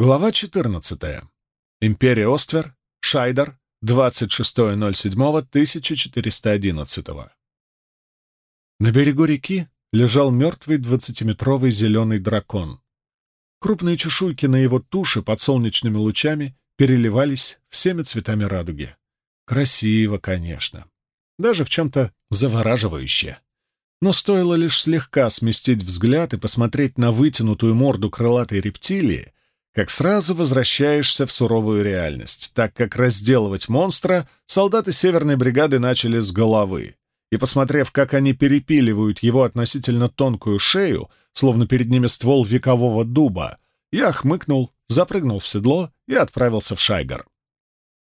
Глава 14. Империя Оствер, Шайдер, 26.07.1411. На берегу реки лежал мертвый двадцатиметровый зеленый дракон. Крупные чешуйки на его туше под солнечными лучами переливались всеми цветами радуги. Красиво, конечно. Даже в чем-то завораживающе. Но стоило лишь слегка сместить взгляд и посмотреть на вытянутую морду крылатой рептилии, как сразу возвращаешься в суровую реальность, так как разделывать монстра солдаты Северной бригады начали с головы. И, посмотрев, как они перепиливают его относительно тонкую шею, словно перед ними ствол векового дуба, я хмыкнул, запрыгнул в седло и отправился в Шайгар.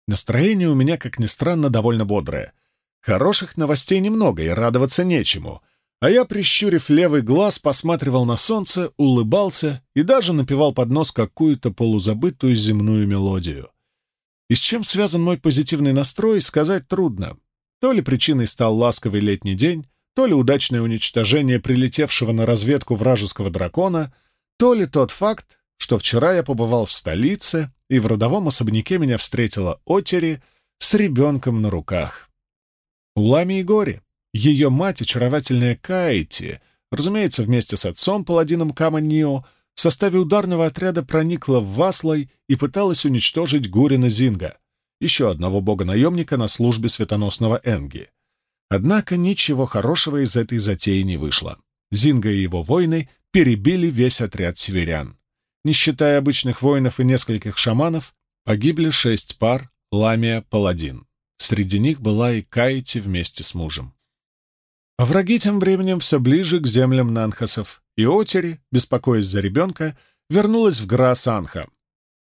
Настроение у меня, как ни странно, довольно бодрое. Хороших новостей немного, и радоваться нечему — а я, прищурив левый глаз, посматривал на солнце, улыбался и даже напевал под нос какую-то полузабытую земную мелодию. И с чем связан мой позитивный настрой, сказать трудно. То ли причиной стал ласковый летний день, то ли удачное уничтожение прилетевшего на разведку вражеского дракона, то ли тот факт, что вчера я побывал в столице, и в родовом особняке меня встретила Отери с ребенком на руках. Улами и горе. Ее мать, очаровательная Кайти, разумеется, вместе с отцом, паладином Каманио, в составе ударного отряда проникла в Васлой и пыталась уничтожить Гурина Зинга, еще одного бога-наемника на службе светоносного Энги. Однако ничего хорошего из этой затеи не вышло. Зинга и его воины перебили весь отряд северян. Не считая обычных воинов и нескольких шаманов, погибли шесть пар ламия-паладин. Среди них была и Кайти вместе с мужем. А враги тем временем все ближе к землям Нанхасов, и Отери, беспокоясь за ребенка, вернулась в Грас-Анха.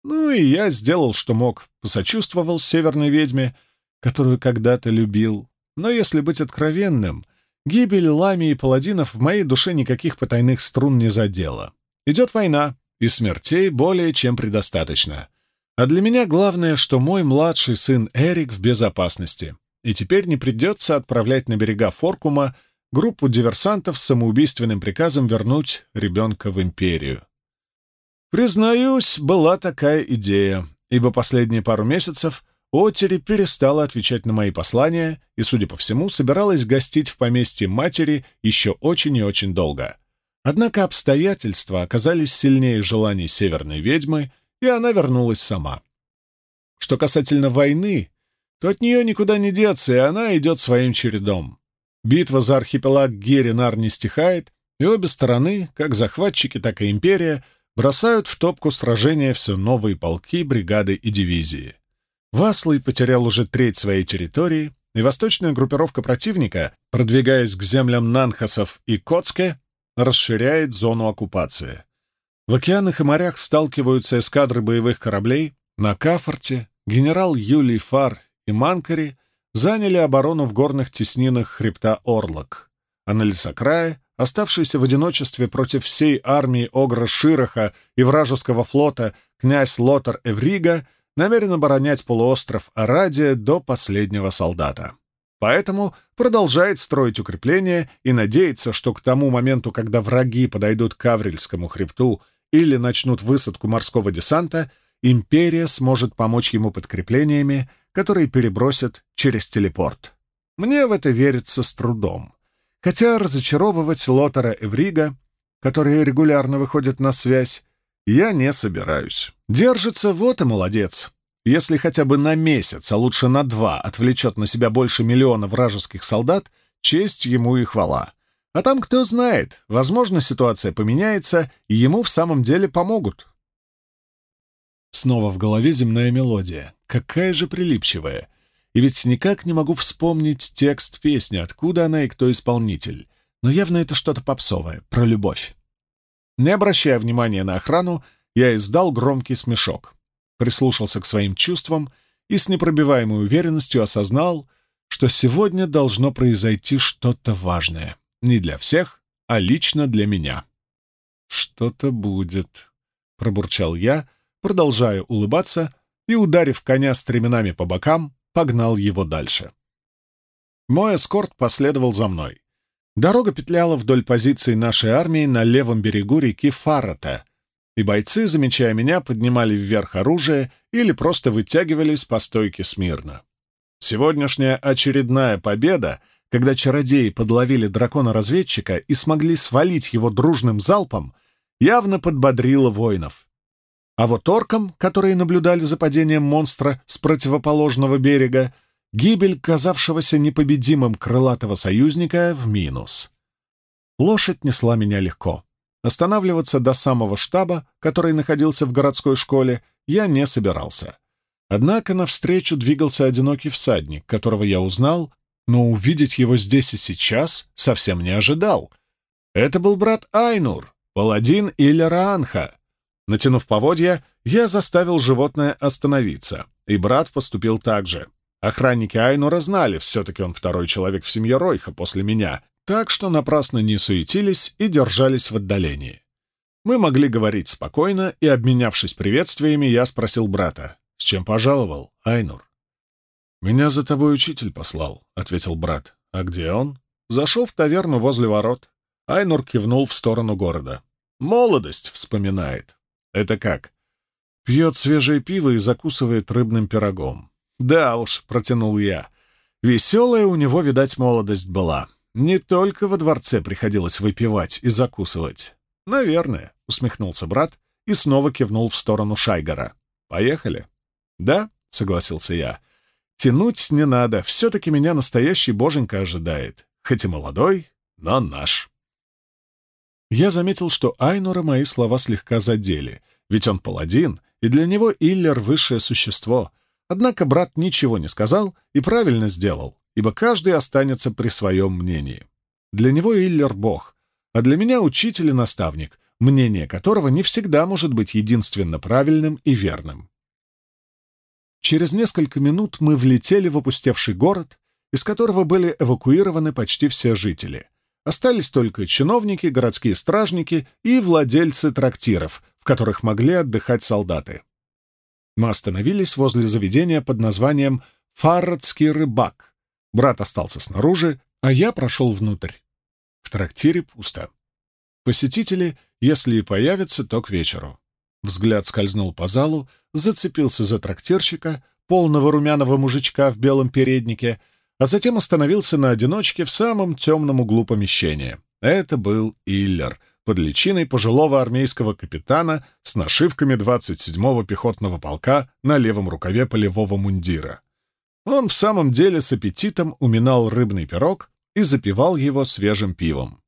Ну и я сделал, что мог, посочувствовал северной ведьме, которую когда-то любил. Но если быть откровенным, гибель Лами и Паладинов в моей душе никаких потайных струн не задела. Идет война, и смертей более чем предостаточно. А для меня главное, что мой младший сын Эрик в безопасности и теперь не придется отправлять на берега Форкума группу диверсантов с самоубийственным приказом вернуть ребенка в империю. Признаюсь, была такая идея, ибо последние пару месяцев Отери перестала отвечать на мои послания и, судя по всему, собиралась гостить в поместье матери еще очень и очень долго. Однако обстоятельства оказались сильнее желаний северной ведьмы, и она вернулась сама. Что касательно войны, то от нее никуда не деться, и она идет своим чередом. Битва за архипелаг Геринар не стихает, и обе стороны, как захватчики, так и империя, бросают в топку сражения все новые полки, бригады и дивизии. Васлый потерял уже треть своей территории, и восточная группировка противника, продвигаясь к землям Нанхасов и Коцке, расширяет зону оккупации. В океанах и морях сталкиваются эскадры боевых кораблей. На Кафорте генерал Юлий Фар и Манкари заняли оборону в горных теснинах хребта Орлок, а на лесокрае, оставшийся в одиночестве против всей армии Огра Широха и вражеского флота князь Лотар Эврига, намерен оборонять полуостров Арадия до последнего солдата. Поэтому продолжает строить укрепления и надеется, что к тому моменту, когда враги подойдут к Аврельскому хребту или начнут высадку морского десанта, империя сможет помочь ему подкреплениями, которые перебросят через телепорт. Мне в это верится с трудом. Хотя разочаровывать Лотера Эврига, который регулярно выходит на связь, я не собираюсь. Держится вот и молодец. Если хотя бы на месяц, а лучше на два, отвлечет на себя больше миллиона вражеских солдат, честь ему и хвала. А там кто знает, возможно, ситуация поменяется, и ему в самом деле помогут. Снова в голове земная мелодия. Какая же прилипчивая. И ведь никак не могу вспомнить текст песни, откуда она и кто исполнитель. Но явно это что-то попсовое, про любовь. Не обращая внимания на охрану, я издал громкий смешок. Прислушался к своим чувствам и с непробиваемой уверенностью осознал, что сегодня должно произойти что-то важное. Не для всех, а лично для меня. «Что-то будет», — пробурчал я, продолжая улыбаться, и, ударив коня стременами по бокам, погнал его дальше. Мой эскорт последовал за мной. Дорога петляла вдоль позиций нашей армии на левом берегу реки Фарата, и бойцы, замечая меня, поднимали вверх оружие или просто вытягивались по стойке смирно. Сегодняшняя очередная победа, когда чародеи подловили дракона-разведчика и смогли свалить его дружным залпом, явно подбодрила воинов. А вот оркам, которые наблюдали за падением монстра с противоположного берега, гибель казавшегося непобедимым крылатого союзника в минус. Лошадь несла меня легко. Останавливаться до самого штаба, который находился в городской школе, я не собирался. Однако навстречу двигался одинокий всадник, которого я узнал, но увидеть его здесь и сейчас совсем не ожидал. Это был брат Айнур, паладин Иллера Анха. Натянув поводья, я заставил животное остановиться, и брат поступил так же. Охранники Айнура знали, все-таки он второй человек в семье Ройха после меня, так что напрасно не суетились и держались в отдалении. Мы могли говорить спокойно, и, обменявшись приветствиями, я спросил брата, «С чем пожаловал, Айнур?» «Меня за тобой учитель послал», — ответил брат. «А где он?» «Зашел в таверну возле ворот». Айнур кивнул в сторону города. «Молодость вспоминает». «Это как?» «Пьет свежее пиво и закусывает рыбным пирогом». «Да уж», — протянул я. «Веселая у него, видать, молодость была. Не только во дворце приходилось выпивать и закусывать. Наверное, усмехнулся брат и снова кивнул в сторону Шайгара. Поехали. Да, согласился я. Тянуть не надо, все-таки меня настоящий боженька ожидает. Хоть и молодой, но наш. Я заметил, что Айнура мои слова слегка задели, ведь он паладин, и для него Иллер — высшее существо. Однако брат ничего не сказал и правильно сделал ибо каждый останется при своем мнении. Для него Иллер — бог, а для меня — учитель и наставник, мнение которого не всегда может быть единственно правильным и верным. Через несколько минут мы влетели в опустевший город, из которого были эвакуированы почти все жители. Остались только чиновники, городские стражники и владельцы трактиров, в которых могли отдыхать солдаты. Мы остановились возле заведения под названием «Фаррадский рыбак», Брат остался снаружи, а я прошел внутрь. В трактире пусто. Посетители, если и появятся, то к вечеру. Взгляд скользнул по залу, зацепился за трактирщика, полного румяного мужичка в белом переднике, а затем остановился на одиночке в самом темном углу помещения. Это был Иллер, под личиной пожилого армейского капитана с нашивками 27-го пехотного полка на левом рукаве полевого мундира. Он в самом деле с аппетитом уминал рыбный пирог и запивал его свежим пивом.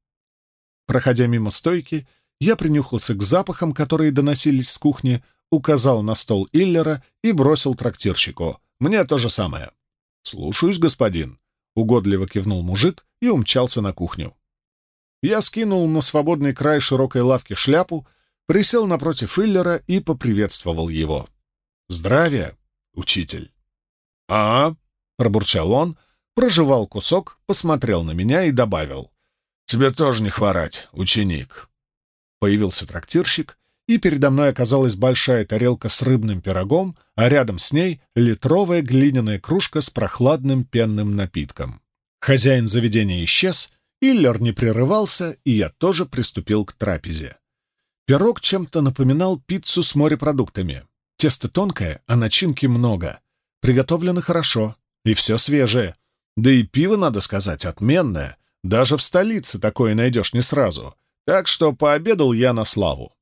Проходя мимо стойки, я принюхался к запахам, которые доносились с кухни, указал на стол Иллера и бросил трактирщику. «Мне то же самое». «Слушаюсь, господин», — угодливо кивнул мужик и умчался на кухню. Я скинул на свободный край широкой лавки шляпу, присел напротив Иллера и поприветствовал его. «Здравия, учитель!» «А?» — пробурчал он, прожевал кусок, посмотрел на меня и добавил. «Тебе тоже не хворать, ученик». Появился трактирщик, и передо мной оказалась большая тарелка с рыбным пирогом, а рядом с ней литровая глиняная кружка с прохладным пенным напитком. Хозяин заведения исчез, Иллер не прерывался, и я тоже приступил к трапезе. Пирог чем-то напоминал пиццу с морепродуктами. Тесто тонкое, а начинки много. Приготовлено хорошо, и все свежее. Да и пиво, надо сказать, отменное. Даже в столице такое найдешь не сразу. Так что пообедал я на славу.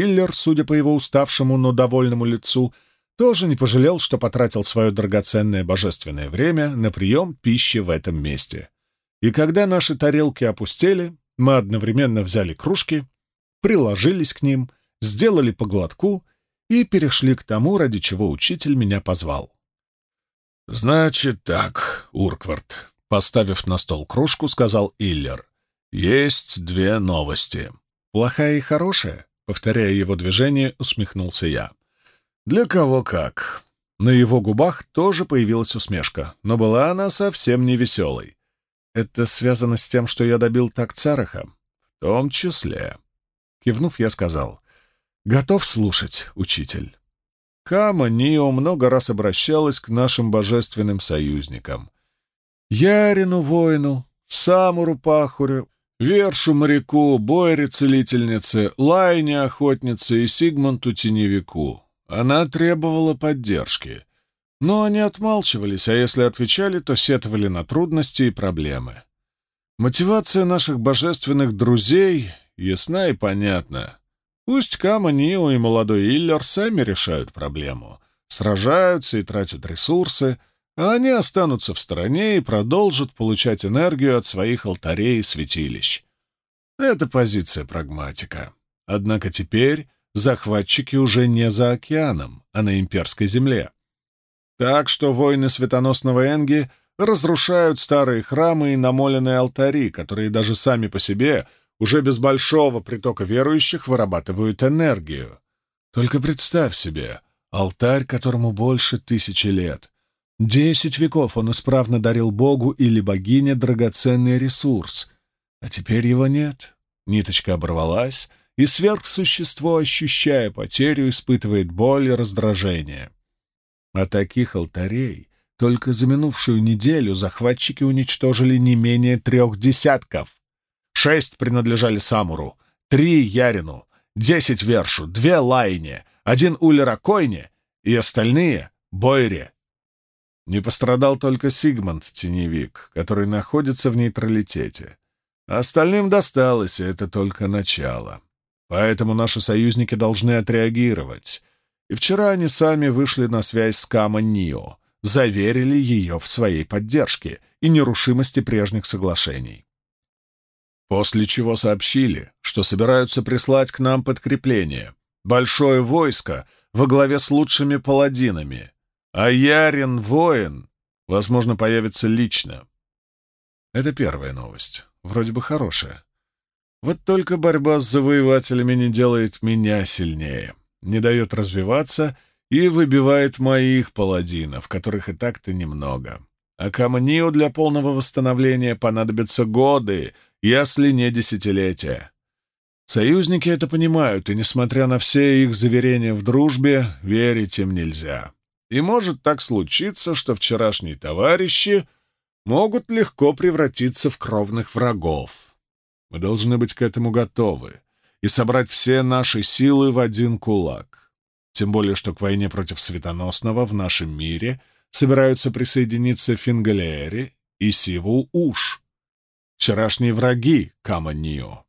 Иллер, судя по его уставшему, но довольному лицу, тоже не пожалел, что потратил свое драгоценное божественное время на прием пищи в этом месте. И когда наши тарелки опустели, мы одновременно взяли кружки, приложились к ним, сделали по глотку и перешли к тому, ради чего учитель меня позвал. «Значит так, Урквард», — поставив на стол кружку, сказал Иллер. «Есть две новости. Плохая и хорошая?» Повторяя его движение, усмехнулся я. «Для кого как?» На его губах тоже появилась усмешка, но была она совсем не веселой. «Это связано с тем, что я добил так Цараха?» «В том числе». Кивнув, я сказал. «Готов слушать, учитель». Кама Нио много раз обращалась к нашим божественным союзникам. Ярину воину, Самуру Пахурю, Вершу моряку, Бойре целительнице, Лайне охотнице и Сигмунту теневику. Она требовала поддержки. Но они отмалчивались, а если отвечали, то сетовали на трудности и проблемы. Мотивация наших божественных друзей ясна и понятна. Пусть Кама, Нио и молодой Иллер сами решают проблему, сражаются и тратят ресурсы, а они останутся в стороне и продолжат получать энергию от своих алтарей и святилищ. Это позиция прагматика. Однако теперь захватчики уже не за океаном, а на имперской земле. Так что воины светоносного Энги разрушают старые храмы и намоленные алтари, которые даже сами по себе уже без большого притока верующих вырабатывают энергию. Только представь себе, алтарь, которому больше тысячи лет. Десять веков он исправно дарил Богу или богине драгоценный ресурс, а теперь его нет. Ниточка оборвалась, и сверхсущество, ощущая потерю, испытывает боль и раздражение. А таких алтарей только за минувшую неделю захватчики уничтожили не менее трех десятков. Шесть принадлежали Самуру, три — Ярину, десять — Вершу, две — Лайне, один — Улера Койне и остальные — Бойре. Не пострадал только Сигмунд Теневик, который находится в нейтралитете. Остальным досталось, и это только начало. Поэтому наши союзники должны отреагировать. И вчера они сами вышли на связь с Кама Нио, заверили ее в своей поддержке и нерушимости прежних соглашений. После чего сообщили, что собираются прислать к нам подкрепление, большое войско во главе с лучшими паладинами, а Ярин воин, возможно, появится лично. Это первая новость, вроде бы хорошая. Вот только борьба с завоевателями не делает меня сильнее, не дает развиваться и выбивает моих паладинов, которых и так-то немного. А Камнио для полного восстановления понадобятся годы, если не десятилетия. Союзники это понимают, и, несмотря на все их заверения в дружбе, верить им нельзя. И может так случиться, что вчерашние товарищи могут легко превратиться в кровных врагов. Мы должны быть к этому готовы и собрать все наши силы в один кулак. Тем более, что к войне против Светоносного в нашем мире собираются присоединиться Фингалеери и Сиву-Уш, вчерашние враги Кама-Нио.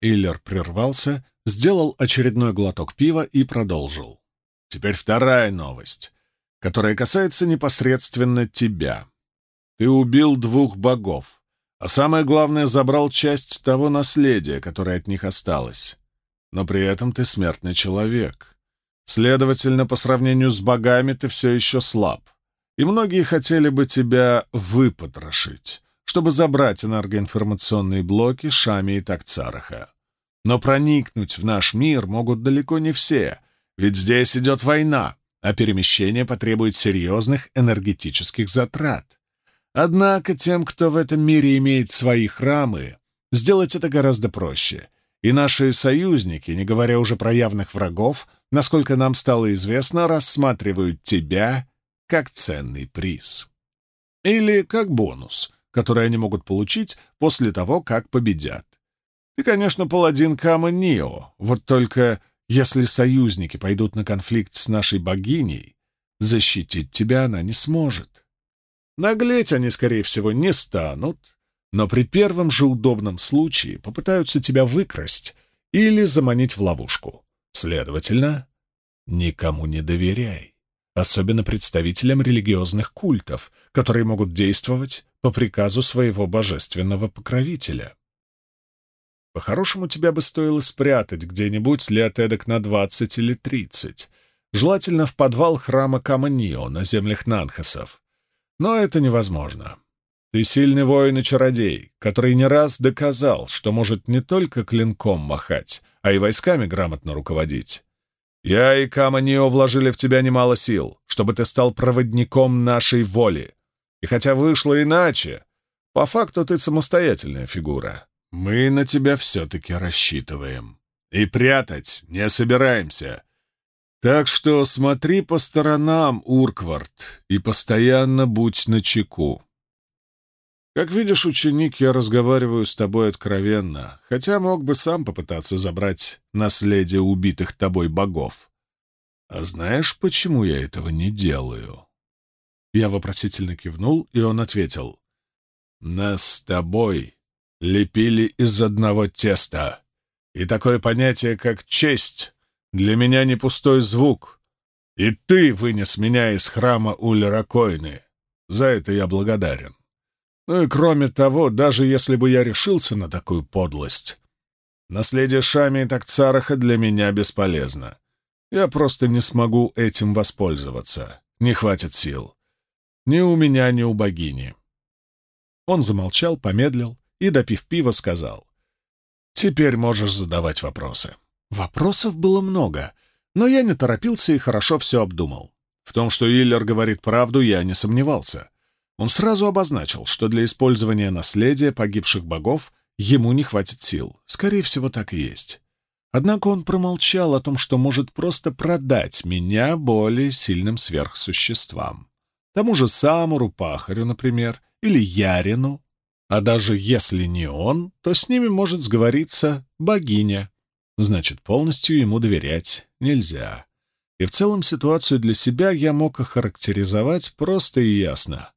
Иллер прервался, сделал очередной глоток пива и продолжил. Теперь вторая новость, которая касается непосредственно тебя. Ты убил двух богов, а самое главное, забрал часть того наследия, которое от них осталось. Но при этом ты смертный человек. Следовательно, по сравнению с богами ты все еще слаб. И многие хотели бы тебя выпотрошить чтобы забрать энергоинформационные блоки Шами и Такцараха. Но проникнуть в наш мир могут далеко не все, ведь здесь идет война, а перемещение потребует серьезных энергетических затрат. Однако тем, кто в этом мире имеет свои храмы, сделать это гораздо проще. И наши союзники, не говоря уже про явных врагов, насколько нам стало известно, рассматривают тебя как ценный приз. Или как бонус, которые они могут получить после того, как победят. Ты, конечно, паладин Кама Нио, вот только если союзники пойдут на конфликт с нашей богиней, защитить тебя она не сможет. Наглеть они, скорее всего, не станут, но при первом же удобном случае попытаются тебя выкрасть или заманить в ловушку. Следовательно, никому не доверяй, особенно представителям религиозных культов, которые могут действовать по приказу своего божественного покровителя. По-хорошему, тебя бы стоило спрятать где-нибудь лет эдак на двадцать или тридцать, желательно в подвал храма Каманио на землях Нанхасов. Но это невозможно. Ты сильный воин и чародей, который не раз доказал, что может не только клинком махать, а и войсками грамотно руководить. Я и Каманио вложили в тебя немало сил, чтобы ты стал проводником нашей воли, и хотя вышло иначе, по факту ты самостоятельная фигура. Мы на тебя все-таки рассчитываем. И прятать не собираемся. Так что смотри по сторонам, Урквард, и постоянно будь начеку. Как видишь, ученик, я разговариваю с тобой откровенно, хотя мог бы сам попытаться забрать наследие убитых тобой богов. А знаешь, почему я этого не делаю?» Я вопросительно кивнул, и он ответил. «Нас с тобой лепили из одного теста, и такое понятие, как честь, для меня не пустой звук. И ты вынес меня из храма Улеракойны. За это я благодарен. Ну и кроме того, даже если бы я решился на такую подлость, наследие Шами и Такцараха для меня бесполезно. Я просто не смогу этим воспользоваться. Не хватит сил. Ни у меня, ни у богини. Он замолчал, помедлил и, допив пива, сказал. «Теперь можешь задавать вопросы». Вопросов было много, но я не торопился и хорошо все обдумал. В том, что Иллер говорит правду, я не сомневался. Он сразу обозначил, что для использования наследия погибших богов ему не хватит сил. Скорее всего, так и есть. Однако он промолчал о том, что может просто продать меня более сильным сверхсуществам тому же Самуру Пахарю, например, или Ярину. А даже если не он, то с ними может сговориться богиня. Значит, полностью ему доверять нельзя. И в целом ситуацию для себя я мог охарактеризовать просто и ясно.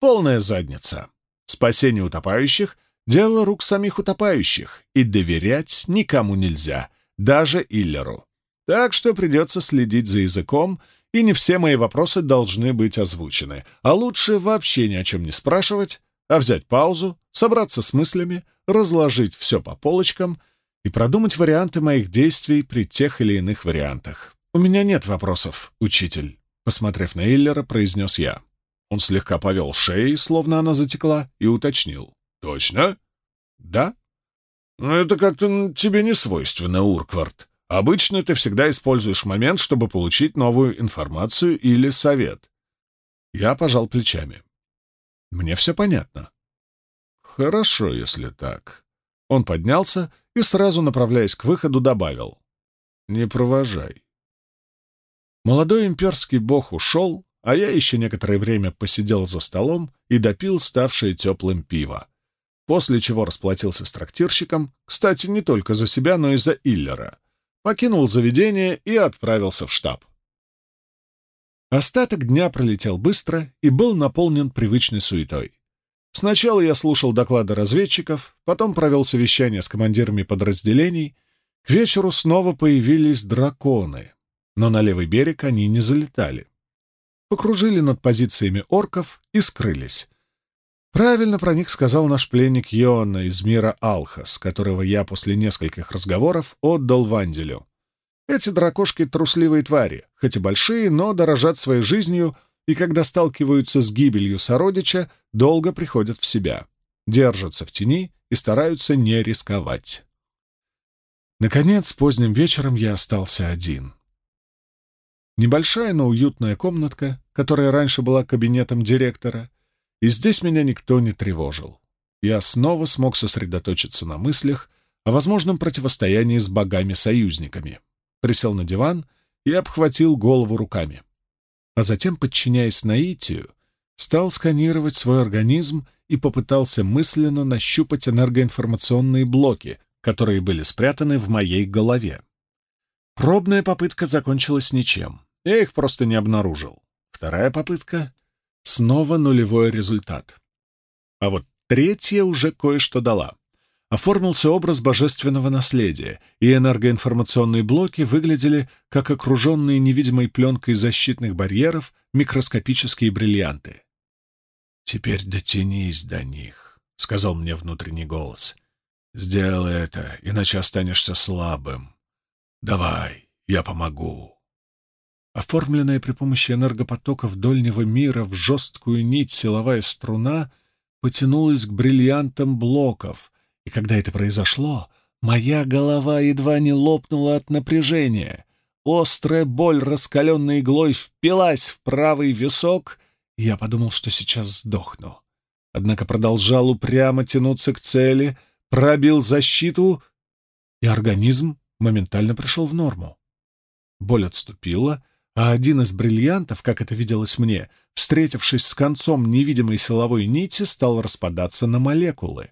Полная задница. Спасение утопающих — дело рук самих утопающих, и доверять никому нельзя, даже Иллеру. Так что придется следить за языком — и не все мои вопросы должны быть озвучены, а лучше вообще ни о чем не спрашивать, а взять паузу, собраться с мыслями, разложить все по полочкам и продумать варианты моих действий при тех или иных вариантах. «У меня нет вопросов, учитель», — посмотрев на Иллера, произнес я. Он слегка повел шеей, словно она затекла, и уточнил. «Точно?» «Да?» «Ну, это как-то тебе не свойственно, Урквард. Обычно ты всегда используешь момент, чтобы получить новую информацию или совет. Я пожал плечами. Мне все понятно. Хорошо, если так. Он поднялся и, сразу направляясь к выходу, добавил. Не провожай. Молодой имперский бог ушел, а я еще некоторое время посидел за столом и допил ставшее теплым пиво, после чего расплатился с трактирщиком, кстати, не только за себя, но и за Иллера — покинул заведение и отправился в штаб. Остаток дня пролетел быстро и был наполнен привычной суетой. Сначала я слушал доклады разведчиков, потом провел совещание с командирами подразделений. К вечеру снова появились драконы, но на левый берег они не залетали. Покружили над позициями орков и скрылись. Правильно про них сказал наш пленник Йона из мира Алхас, которого я после нескольких разговоров отдал Ванделю. Эти дракошки — трусливые твари, хоть и большие, но дорожат своей жизнью, и когда сталкиваются с гибелью сородича, долго приходят в себя, держатся в тени и стараются не рисковать. Наконец, поздним вечером я остался один. Небольшая, но уютная комнатка, которая раньше была кабинетом директора — и здесь меня никто не тревожил. Я снова смог сосредоточиться на мыслях о возможном противостоянии с богами-союзниками. Присел на диван и обхватил голову руками. А затем, подчиняясь наитию, стал сканировать свой организм и попытался мысленно нащупать энергоинформационные блоки, которые были спрятаны в моей голове. Пробная попытка закончилась ничем. Я их просто не обнаружил. Вторая попытка Снова нулевой результат. А вот третья уже кое-что дала. Оформился образ божественного наследия, и энергоинформационные блоки выглядели как окруженные невидимой пленкой защитных барьеров микроскопические бриллианты. «Теперь дотянись до них», — сказал мне внутренний голос. «Сделай это, иначе останешься слабым. Давай, я помогу» оформленная при помощи энергопотоков дольнего мира в жесткую нить силовая струна потянулась к бриллиантам блоков, и когда это произошло, моя голова едва не лопнула от напряжения. Острая боль, раскаленной иглой, впилась в правый висок, и я подумал, что сейчас сдохну. Однако продолжал упрямо тянуться к цели, пробил защиту, и организм моментально пришел в норму. Боль отступила — а один из бриллиантов, как это виделось мне, встретившись с концом невидимой силовой нити, стал распадаться на молекулы,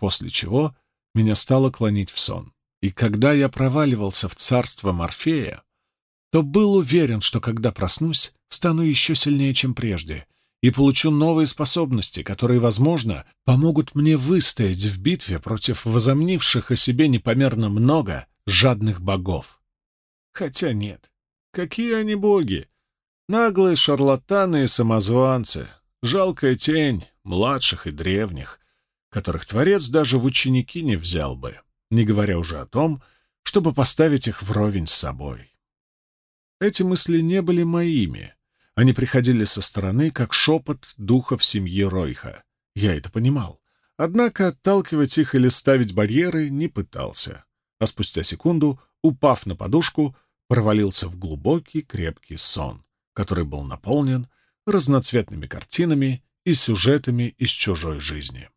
после чего меня стало клонить в сон. И когда я проваливался в царство Морфея, то был уверен, что когда проснусь, стану еще сильнее, чем прежде, и получу новые способности, которые, возможно, помогут мне выстоять в битве против возомнивших о себе непомерно много жадных богов. Хотя нет, какие они боги? Наглые шарлатаны и самозванцы, жалкая тень младших и древних, которых Творец даже в ученики не взял бы, не говоря уже о том, чтобы поставить их вровень с собой. Эти мысли не были моими. Они приходили со стороны, как шепот духов семьи Ройха. Я это понимал. Однако отталкивать их или ставить барьеры не пытался. А спустя секунду, упав на подушку, провалился в глубокий крепкий сон, который был наполнен разноцветными картинами и сюжетами из чужой жизни.